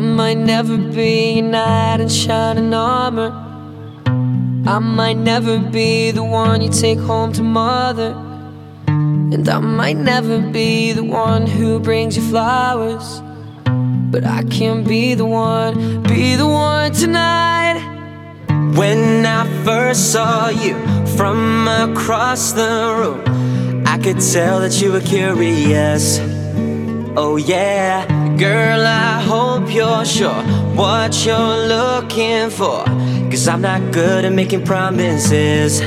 never be a knight in shining armor. I might never be the one you take home to mother. And I might never be the one who brings you flowers. But I can be the one, be the one tonight. When I first saw you from across the room, I could tell that you were curious. Oh, yeah, girl, I hope you're sure what you're looking for. Cause I'm not good at making promises.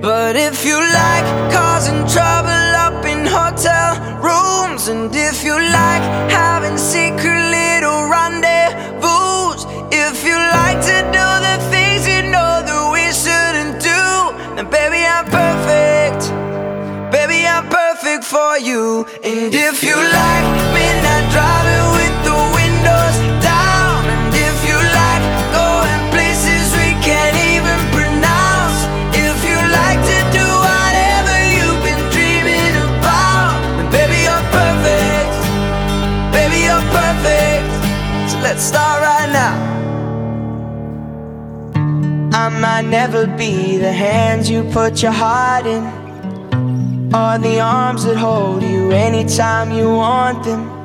But if you like causing trouble up in hotel rooms, and if you like having secret little rendezvous, if you like to do the things you know that we shouldn't do, then baby, I'm perfect. Baby, I'm perfect for you. And if you like midnight driving with the windows down, and if you like going places we can't even pronounce, if you like to do whatever you've been dreaming about, baby, you're perfect. Baby, you're perfect. So let's start right now. I might never be the hands you put your heart in, or the arms that hold you anytime you want them.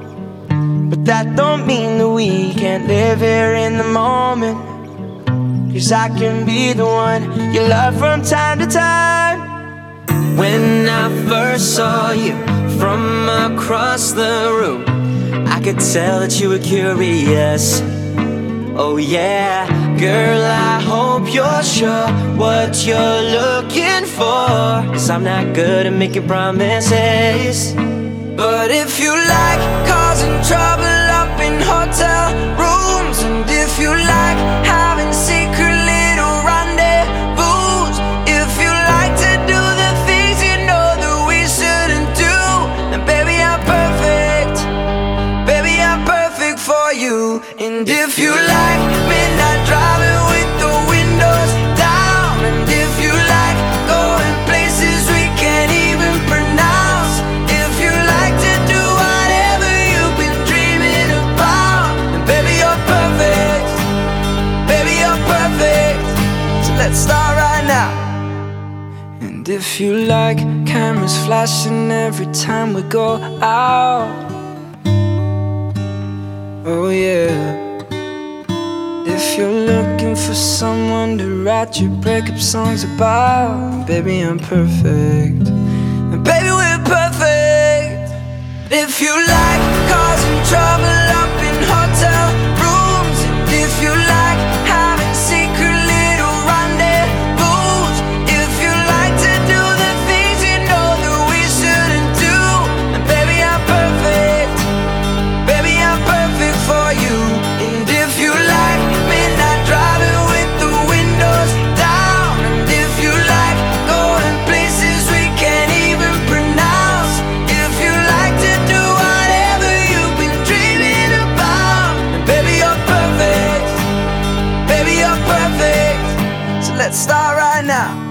But that don't mean that we can't live here in the moment. Cause I can be the one you love from time to time. When I first saw you from across the room, I could tell that you were curious. Oh, yeah, girl, I hope you're sure what you're looking for. Cause I'm not good at making promises. But if you like causing trouble up in hotel rooms, and if you like having secret little rendezvous, if you like to do the things you know that we shouldn't do, then baby, I'm perfect. Baby, I'm perfect for you. And if you like midnight And if you like cameras flashing every time we go out. Oh yeah. If you're looking for someone to write your breakup songs about, baby, I'm perfect. And baby, we're perfect. If you like start right now.